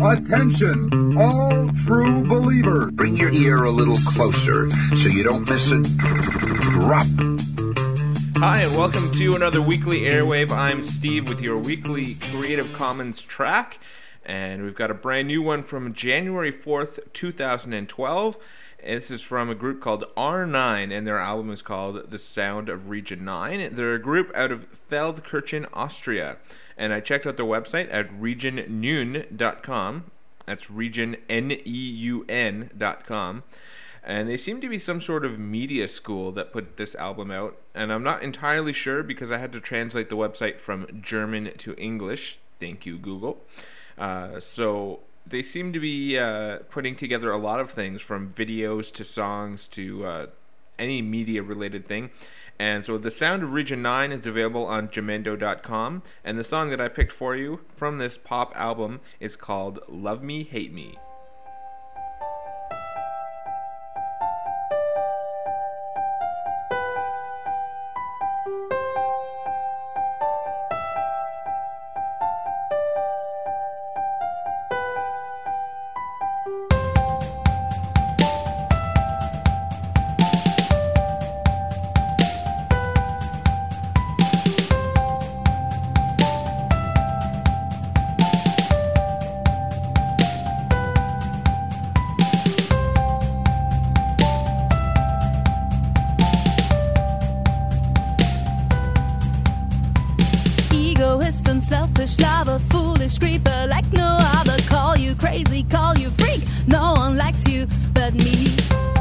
Attention, all true believers. Bring your ear a little closer so you don't miss a drop. Hi, and welcome to another weekly airwave. I'm Steve with your weekly Creative Commons track, and we've got a brand new one from January 4th, 2012. This is from a group called R9, and their album is called The Sound of Region 9. They're a group out of Feldkirchen, Austria, and I checked out their website at regionneun.com. That's region, N-E-U-N dot com. And they seem to be some sort of media school that put this album out. And I'm not entirely sure because I had to translate the website from German to English. Thank you, Google. Uh, so they seem to be uh, putting together a lot of things from videos to songs to uh, any media related thing. And so the sound of Region 9 is available on jamendo.com. And the song that I picked for you from this pop album is called Love Me, Hate Me. Egoist lover, foolish creeper like no other. Call you crazy, call you freak. No one likes you but me.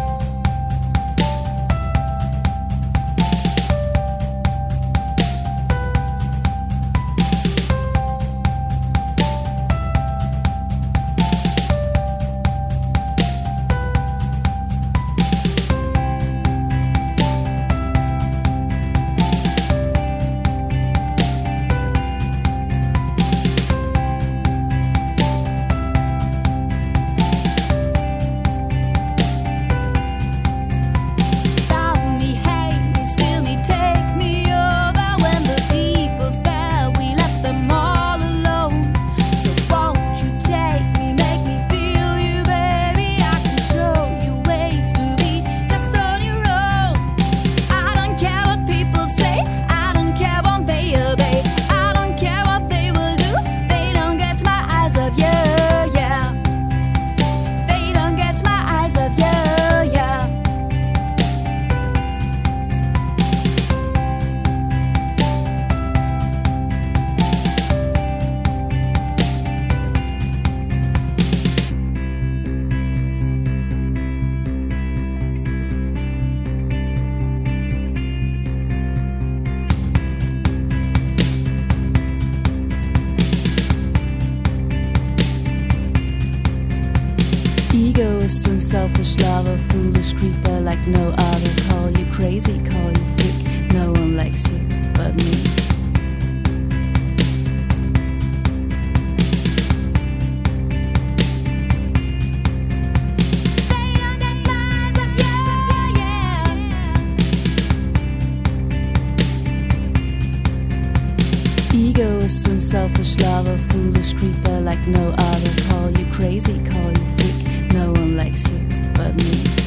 Egoist and selfish lover, foolish creeper like no other. Call you crazy, call you freak. No one likes you but me. Egoist and selfish lover, foolish creeper like no other. Call you crazy, call you freak. No one likes you but me.